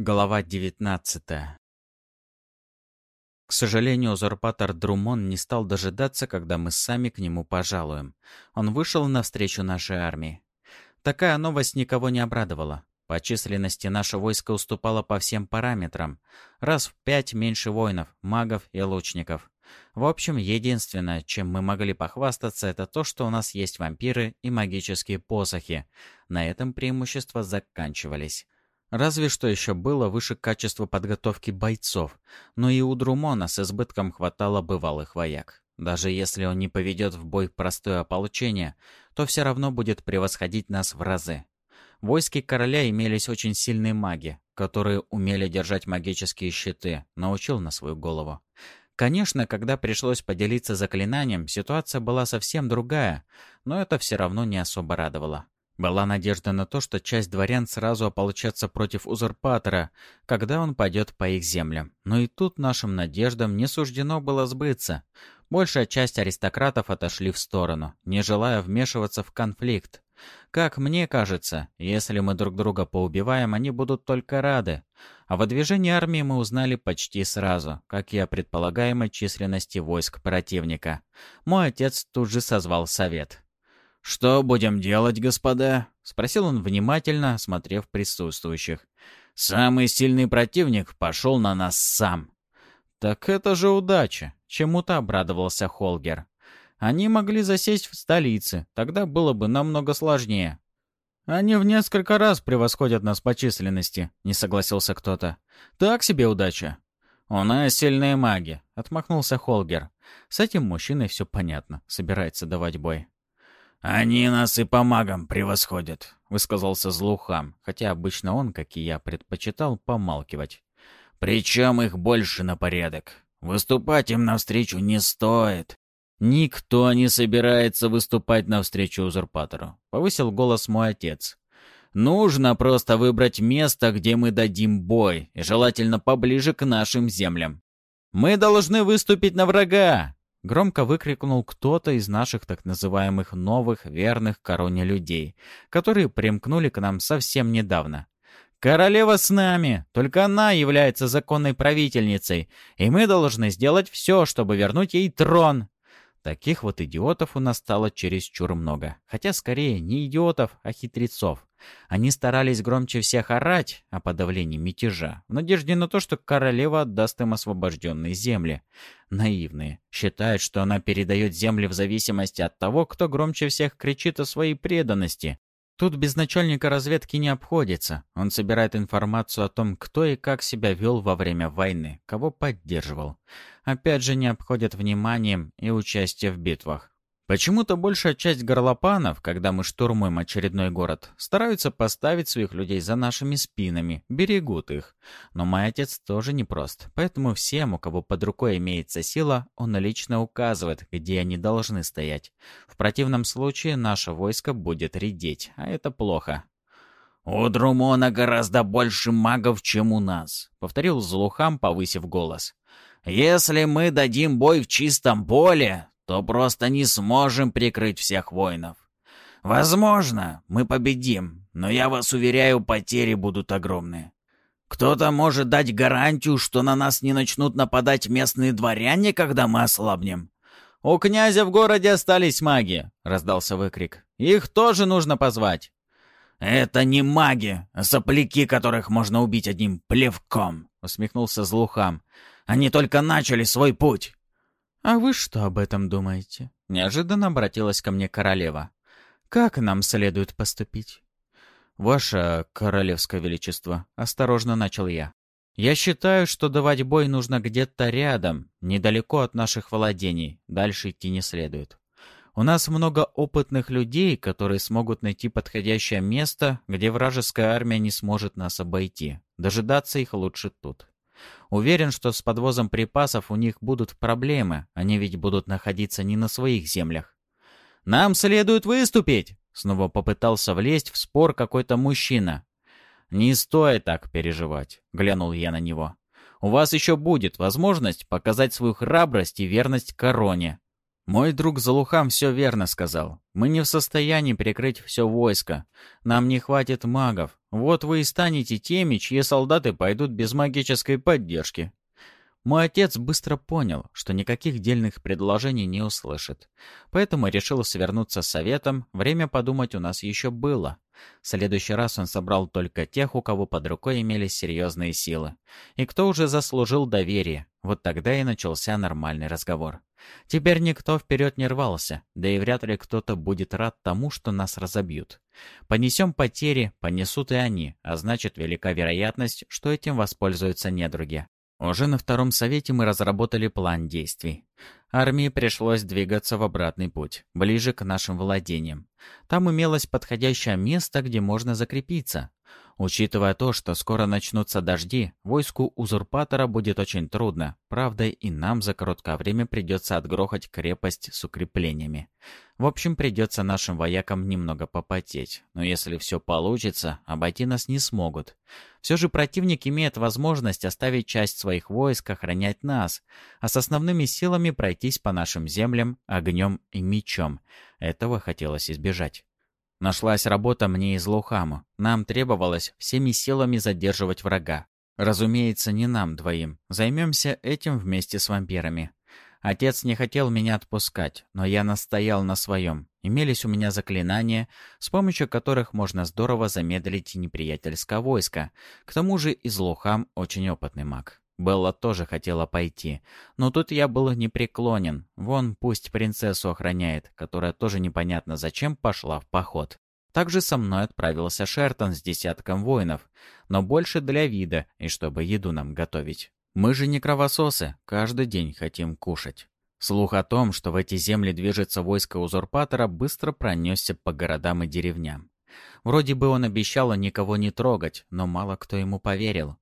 Глава 19 К сожалению, узурпатор Друмон не стал дожидаться, когда мы сами к нему пожалуем. Он вышел навстречу нашей армии. Такая новость никого не обрадовала. По численности наше войско уступало по всем параметрам. Раз в пять меньше воинов, магов и лучников. В общем, единственное, чем мы могли похвастаться, это то, что у нас есть вампиры и магические посохи. На этом преимущества заканчивались. Разве что еще было выше качество подготовки бойцов, но и у Друмона с избытком хватало бывалых вояк. Даже если он не поведет в бой простое ополчение, то все равно будет превосходить нас в разы. В войске короля имелись очень сильные маги, которые умели держать магические щиты, научил на свою голову. Конечно, когда пришлось поделиться заклинанием, ситуация была совсем другая, но это все равно не особо радовало. Была надежда на то, что часть дворян сразу ополчатся против узурпатора, когда он пойдет по их землям. Но и тут нашим надеждам не суждено было сбыться. Большая часть аристократов отошли в сторону, не желая вмешиваться в конфликт. Как мне кажется, если мы друг друга поубиваем, они будут только рады. А во движении армии мы узнали почти сразу, как и о предполагаемой численности войск противника. Мой отец тут же созвал совет. «Что будем делать, господа?» — спросил он внимательно, осмотрев присутствующих. «Самый сильный противник пошел на нас сам». «Так это же удача!» — чему-то обрадовался Холгер. «Они могли засесть в столице, тогда было бы намного сложнее». «Они в несколько раз превосходят нас по численности», — не согласился кто-то. «Так себе удача». «У нас сильные маги», — отмахнулся Холгер. С этим мужчиной все понятно, собирается давать бой. «Они нас и по магам превосходят», — высказался Злухам, хотя обычно он, как и я, предпочитал помалкивать. «Причем их больше на порядок. Выступать им навстречу не стоит. Никто не собирается выступать навстречу узурпатору», — повысил голос мой отец. «Нужно просто выбрать место, где мы дадим бой, и желательно поближе к нашим землям. Мы должны выступить на врага, Громко выкрикнул кто-то из наших так называемых новых верных короне людей, которые примкнули к нам совсем недавно. «Королева с нами! Только она является законной правительницей, и мы должны сделать все, чтобы вернуть ей трон!» Таких вот идиотов у нас стало чересчур много. Хотя скорее не идиотов, а хитрецов. Они старались громче всех орать о подавлении мятежа, в надежде на то, что королева отдаст им освобожденные земли. Наивные. Считают, что она передает земли в зависимости от того, кто громче всех кричит о своей преданности. Тут без начальника разведки не обходится. Он собирает информацию о том, кто и как себя вел во время войны, кого поддерживал. Опять же не обходят вниманием и участие в битвах. Почему-то большая часть горлопанов, когда мы штурмуем очередной город, стараются поставить своих людей за нашими спинами, берегут их. Но мой отец тоже непрост, поэтому всем, у кого под рукой имеется сила, он лично указывает, где они должны стоять. В противном случае наше войско будет редеть, а это плохо. «У Друмона гораздо больше магов, чем у нас», — повторил Злухам, повысив голос. «Если мы дадим бой в чистом поле, то просто не сможем прикрыть всех воинов. Возможно, мы победим, но я вас уверяю, потери будут огромные. Кто-то может дать гарантию, что на нас не начнут нападать местные дворяне, когда мы ослабнем. «У князя в городе остались маги!» — раздался выкрик. «Их тоже нужно позвать!» «Это не маги, а сопляки, которых можно убить одним плевком!» — усмехнулся Злухам. «Они только начали свой путь!» «А вы что об этом думаете?» Неожиданно обратилась ко мне королева. «Как нам следует поступить?» «Ваше королевское величество», — осторожно начал я. «Я считаю, что давать бой нужно где-то рядом, недалеко от наших владений. Дальше идти не следует. У нас много опытных людей, которые смогут найти подходящее место, где вражеская армия не сможет нас обойти. Дожидаться их лучше тут. Уверен, что с подвозом припасов у них будут проблемы, они ведь будут находиться не на своих землях. «Нам следует выступить!» — снова попытался влезть в спор какой-то мужчина. «Не стоит так переживать», — глянул я на него. «У вас еще будет возможность показать свою храбрость и верность короне». Мой друг Залухам все верно сказал. Мы не в состоянии прикрыть все войско. Нам не хватит магов. Вот вы и станете теми, чьи солдаты пойдут без магической поддержки. Мой отец быстро понял, что никаких дельных предложений не услышит. Поэтому решил свернуться с советом, время подумать у нас еще было. В следующий раз он собрал только тех, у кого под рукой имелись серьезные силы. И кто уже заслужил доверие. Вот тогда и начался нормальный разговор. Теперь никто вперед не рвался, да и вряд ли кто-то будет рад тому, что нас разобьют. Понесем потери, понесут и они, а значит велика вероятность, что этим воспользуются недруги. Уже на втором совете мы разработали план действий. Армии пришлось двигаться в обратный путь, ближе к нашим владениям. Там имелось подходящее место, где можно закрепиться. Учитывая то, что скоро начнутся дожди, войску узурпатора будет очень трудно. Правда, и нам за короткое время придется отгрохать крепость с укреплениями. В общем, придется нашим воякам немного попотеть. Но если все получится, обойти нас не смогут. Все же противник имеет возможность оставить часть своих войск охранять нас, а с основными силами пройтись по нашим землям огнем и мечом. Этого хотелось избежать. Нашлась работа мне из Лухаму. Нам требовалось всеми силами задерживать врага. Разумеется, не нам двоим. Займемся этим вместе с вампирами. Отец не хотел меня отпускать, но я настоял на своем. Имелись у меня заклинания, с помощью которых можно здорово замедлить неприятельское войско. К тому же Излухам очень опытный маг. Белла тоже хотела пойти, но тут я был непреклонен. Вон пусть принцессу охраняет, которая тоже непонятно зачем пошла в поход. Также со мной отправился Шертон с десятком воинов, но больше для вида и чтобы еду нам готовить. Мы же не кровососы, каждый день хотим кушать. Слух о том, что в эти земли движется войско узурпатора, быстро пронесся по городам и деревням. Вроде бы он обещал никого не трогать, но мало кто ему поверил.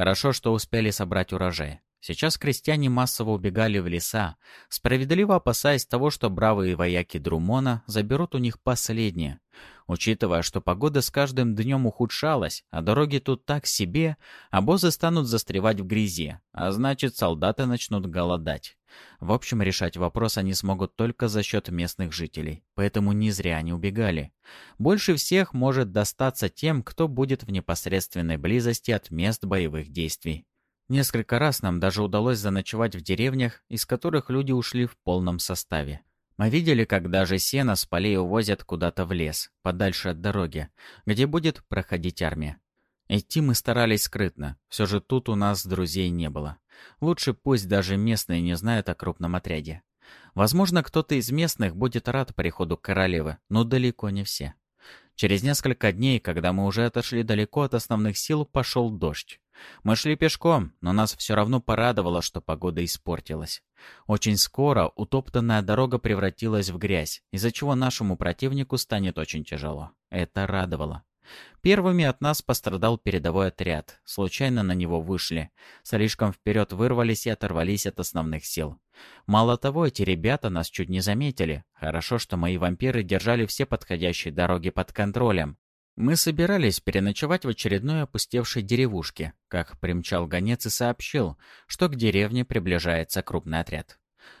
Хорошо, что успели собрать урожай. Сейчас крестьяне массово убегали в леса, справедливо опасаясь того, что бравые вояки Друмона заберут у них последнее. Учитывая, что погода с каждым днем ухудшалась, а дороги тут так себе, обозы станут застревать в грязи, а значит, солдаты начнут голодать. В общем, решать вопрос они смогут только за счет местных жителей, поэтому не зря они убегали. Больше всех может достаться тем, кто будет в непосредственной близости от мест боевых действий. Несколько раз нам даже удалось заночевать в деревнях, из которых люди ушли в полном составе. Мы видели, как даже сено с полей увозят куда-то в лес, подальше от дороги, где будет проходить армия. Идти мы старались скрытно, все же тут у нас друзей не было. Лучше пусть даже местные не знают о крупном отряде. Возможно, кто-то из местных будет рад приходу королевы, но далеко не все. Через несколько дней, когда мы уже отошли далеко от основных сил, пошел дождь. Мы шли пешком, но нас все равно порадовало, что погода испортилась. Очень скоро утоптанная дорога превратилась в грязь, из-за чего нашему противнику станет очень тяжело. Это радовало. Первыми от нас пострадал передовой отряд. Случайно на него вышли. Слишком вперед вырвались и оторвались от основных сил. Мало того, эти ребята нас чуть не заметили. Хорошо, что мои вампиры держали все подходящие дороги под контролем. Мы собирались переночевать в очередной опустевшей деревушке, как примчал гонец и сообщил, что к деревне приближается крупный отряд.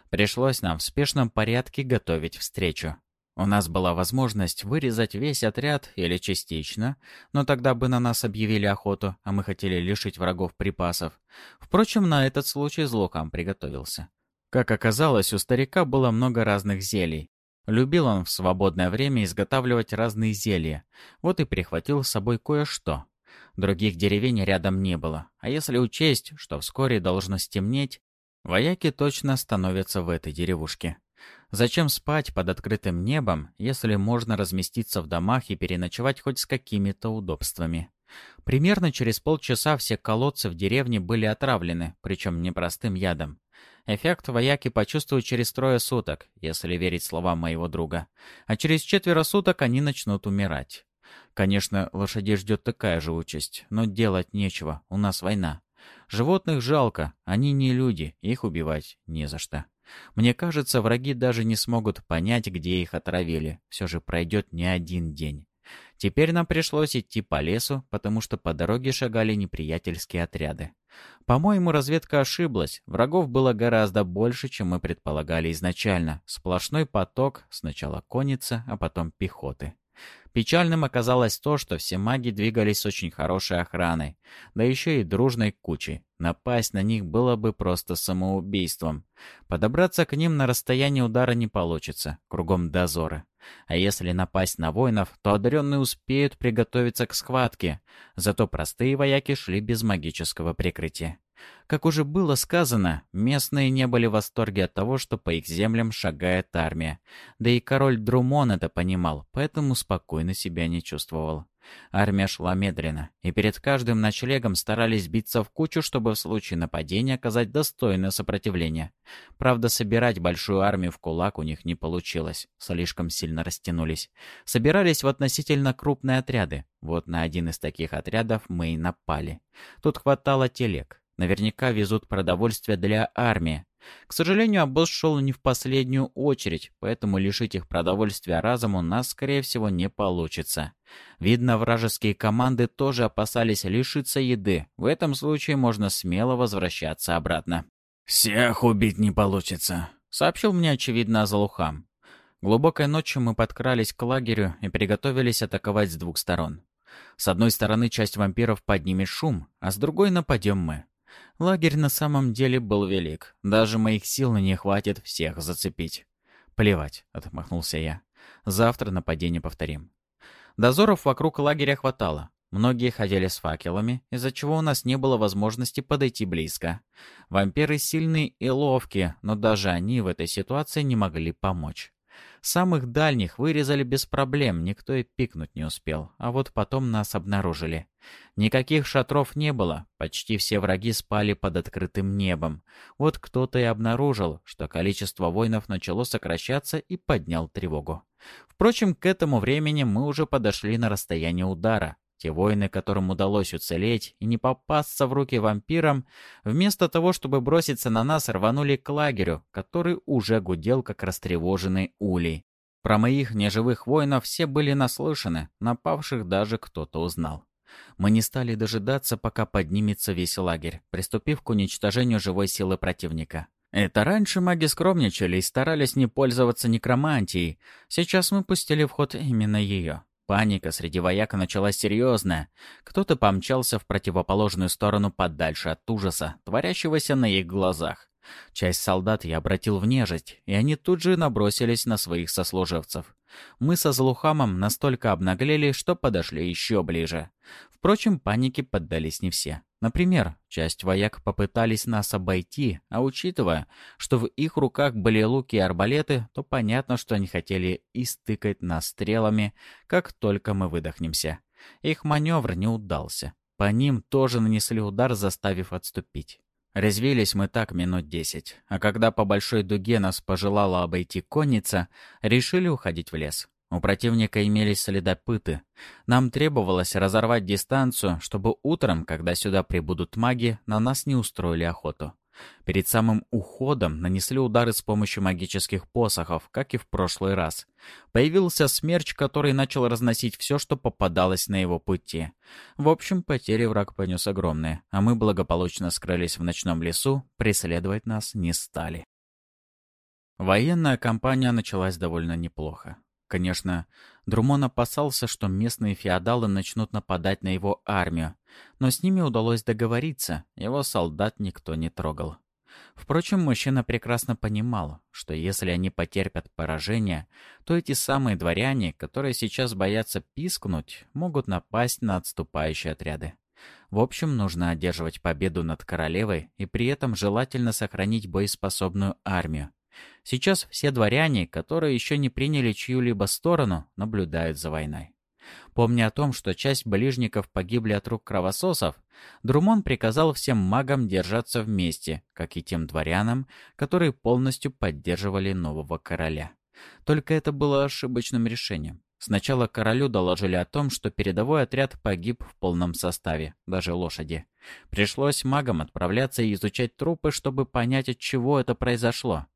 Пришлось нам в спешном порядке готовить встречу. У нас была возможность вырезать весь отряд или частично, но тогда бы на нас объявили охоту, а мы хотели лишить врагов припасов. Впрочем, на этот случай злокам приготовился. Как оказалось, у старика было много разных зелий, Любил он в свободное время изготавливать разные зелья, вот и прихватил с собой кое-что. Других деревень рядом не было, а если учесть, что вскоре должно стемнеть, вояки точно становятся в этой деревушке. Зачем спать под открытым небом, если можно разместиться в домах и переночевать хоть с какими-то удобствами? Примерно через полчаса все колодцы в деревне были отравлены, причем непростым ядом. Эффект вояки почувствуют через трое суток, если верить словам моего друга. А через четверо суток они начнут умирать. Конечно, лошадей ждет такая же участь, но делать нечего, у нас война. Животных жалко, они не люди, их убивать не за что. Мне кажется, враги даже не смогут понять, где их отравили. Все же пройдет не один день. Теперь нам пришлось идти по лесу, потому что по дороге шагали неприятельские отряды. По-моему, разведка ошиблась. Врагов было гораздо больше, чем мы предполагали изначально. Сплошной поток, сначала конница, а потом пехоты. Печальным оказалось то, что все маги двигались с очень хорошей охраной, да еще и дружной кучей. Напасть на них было бы просто самоубийством. Подобраться к ним на расстоянии удара не получится, кругом дозоры. А если напасть на воинов, то одаренные успеют приготовиться к схватке, зато простые вояки шли без магического прикрытия. Как уже было сказано, местные не были в восторге от того, что по их землям шагает армия. Да и король Друмон это понимал, поэтому спокойно себя не чувствовал. Армия шла медленно, и перед каждым ночлегом старались биться в кучу, чтобы в случае нападения оказать достойное сопротивление. Правда, собирать большую армию в кулак у них не получилось, слишком сильно растянулись. Собирались в относительно крупные отряды. Вот на один из таких отрядов мы и напали. Тут хватало телег. Наверняка везут продовольствие для армии. К сожалению, обоз шел не в последнюю очередь, поэтому лишить их продовольствия разом у нас, скорее всего, не получится. Видно, вражеские команды тоже опасались лишиться еды. В этом случае можно смело возвращаться обратно. «Всех убить не получится», — сообщил мне, очевидно, Азалухам. Глубокой ночью мы подкрались к лагерю и приготовились атаковать с двух сторон. С одной стороны часть вампиров поднимет шум, а с другой нападем мы. Лагерь на самом деле был велик. Даже моих сил не хватит всех зацепить. «Плевать», — отмахнулся я. «Завтра нападение повторим». Дозоров вокруг лагеря хватало. Многие ходили с факелами, из-за чего у нас не было возможности подойти близко. Вампиры сильные и ловкие, но даже они в этой ситуации не могли помочь. Самых дальних вырезали без проблем, никто и пикнуть не успел, а вот потом нас обнаружили. Никаких шатров не было, почти все враги спали под открытым небом. Вот кто-то и обнаружил, что количество воинов начало сокращаться и поднял тревогу. Впрочем, к этому времени мы уже подошли на расстояние удара. Те воины, которым удалось уцелеть и не попасться в руки вампирам, вместо того, чтобы броситься на нас, рванули к лагерю, который уже гудел, как растревоженный улей. Про моих неживых воинов все были наслышаны, напавших даже кто-то узнал. Мы не стали дожидаться, пока поднимется весь лагерь, приступив к уничтожению живой силы противника. Это раньше маги скромничали и старались не пользоваться некромантией. Сейчас мы пустили в ход именно ее. Паника среди вояк началась серьезная. Кто-то помчался в противоположную сторону подальше от ужаса, творящегося на их глазах. Часть солдат я обратил в нежить, и они тут же набросились на своих сослуживцев. Мы со Злухамом настолько обнаглели, что подошли еще ближе. Впрочем, панике поддались не все. Например, часть вояк попытались нас обойти, а учитывая, что в их руках были луки и арбалеты, то понятно, что они хотели истыкать нас стрелами, как только мы выдохнемся. Их маневр не удался. По ним тоже нанесли удар, заставив отступить. Резвились мы так минут десять, а когда по большой дуге нас пожелала обойти конница, решили уходить в лес. У противника имелись следопыты. Нам требовалось разорвать дистанцию, чтобы утром, когда сюда прибудут маги, на нас не устроили охоту. Перед самым уходом нанесли удары с помощью магических посохов, как и в прошлый раз. Появился смерч, который начал разносить все, что попадалось на его пути. В общем, потери враг понес огромные, а мы благополучно скрылись в ночном лесу, преследовать нас не стали. Военная кампания началась довольно неплохо. Конечно, Друмон опасался, что местные феодалы начнут нападать на его армию, но с ними удалось договориться, его солдат никто не трогал. Впрочем, мужчина прекрасно понимал, что если они потерпят поражение, то эти самые дворяне, которые сейчас боятся пискнуть, могут напасть на отступающие отряды. В общем, нужно одерживать победу над королевой и при этом желательно сохранить боеспособную армию. Сейчас все дворяне, которые еще не приняли чью-либо сторону, наблюдают за войной. Помня о том, что часть ближников погибли от рук кровососов, Друмон приказал всем магам держаться вместе, как и тем дворянам, которые полностью поддерживали нового короля. Только это было ошибочным решением. Сначала королю доложили о том, что передовой отряд погиб в полном составе, даже лошади. Пришлось магам отправляться и изучать трупы, чтобы понять, от чего это произошло.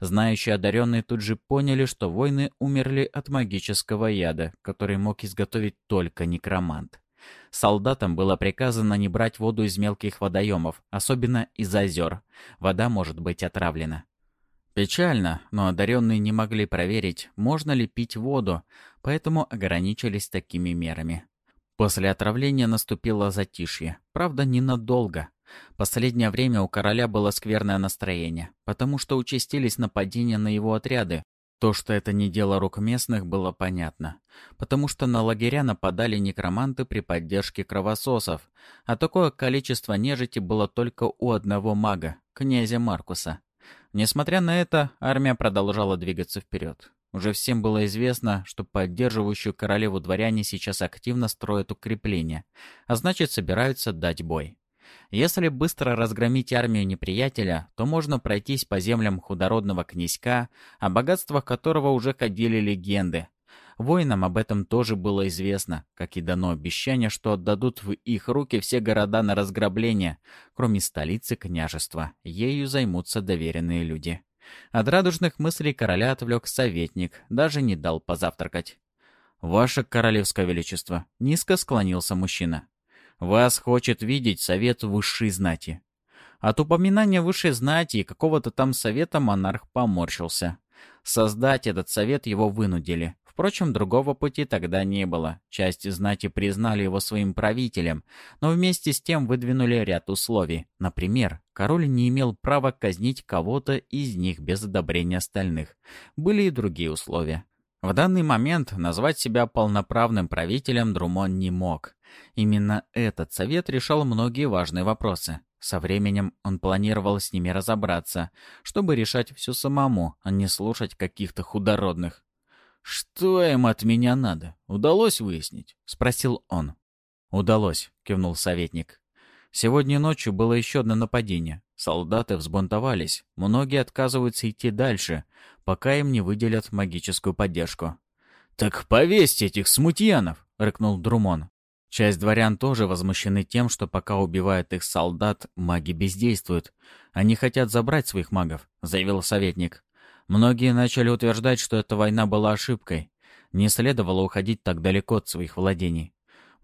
Знающие одаренные тут же поняли, что воины умерли от магического яда, который мог изготовить только некромант. Солдатам было приказано не брать воду из мелких водоемов, особенно из озер. Вода может быть отравлена. Печально, но одаренные не могли проверить, можно ли пить воду, поэтому ограничились такими мерами. После отравления наступило затишье, правда, ненадолго. Последнее время у короля было скверное настроение, потому что участились нападения на его отряды. То, что это не дело рук местных, было понятно, потому что на лагеря нападали некроманты при поддержке кровососов, а такое количество нежити было только у одного мага, князя Маркуса. Несмотря на это, армия продолжала двигаться вперед. Уже всем было известно, что поддерживающую королеву дворяне сейчас активно строят укрепления, а значит собираются дать бой. Если быстро разгромить армию неприятеля, то можно пройтись по землям худородного князька, о богатствах которого уже ходили легенды, Воинам об этом тоже было известно, как и дано обещание, что отдадут в их руки все города на разграбление, кроме столицы княжества. Ею займутся доверенные люди. От радужных мыслей короля отвлек советник, даже не дал позавтракать. «Ваше королевское величество», — низко склонился мужчина. «Вас хочет видеть совет высшей знати». От упоминания высшей знати и какого-то там совета монарх поморщился. Создать этот совет его вынудили. Впрочем, другого пути тогда не было. Часть знати признали его своим правителем, но вместе с тем выдвинули ряд условий. Например, король не имел права казнить кого-то из них без одобрения остальных. Были и другие условия. В данный момент назвать себя полноправным правителем Друмон не мог. Именно этот совет решал многие важные вопросы. Со временем он планировал с ними разобраться, чтобы решать все самому, а не слушать каких-то худородных. «Что им от меня надо? Удалось выяснить?» — спросил он. «Удалось», — кивнул советник. «Сегодня ночью было еще одно нападение. Солдаты взбунтовались. Многие отказываются идти дальше, пока им не выделят магическую поддержку». «Так повесьте этих смутьянов!» — рыкнул Друмон. Часть дворян тоже возмущены тем, что пока убивают их солдат, маги бездействуют. Они хотят забрать своих магов, заявил советник. Многие начали утверждать, что эта война была ошибкой. Не следовало уходить так далеко от своих владений.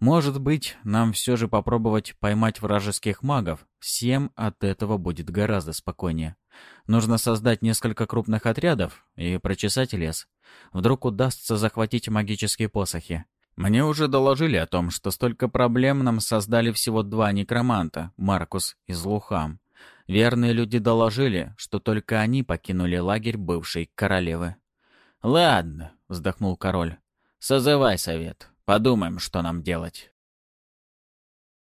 Может быть, нам все же попробовать поймать вражеских магов. Всем от этого будет гораздо спокойнее. Нужно создать несколько крупных отрядов и прочесать лес. Вдруг удастся захватить магические посохи. Мне уже доложили о том, что столько проблем нам создали всего два некроманта, Маркус и Злухам. Верные люди доложили, что только они покинули лагерь бывшей королевы. «Ладно», — вздохнул король, — «созывай совет, подумаем, что нам делать».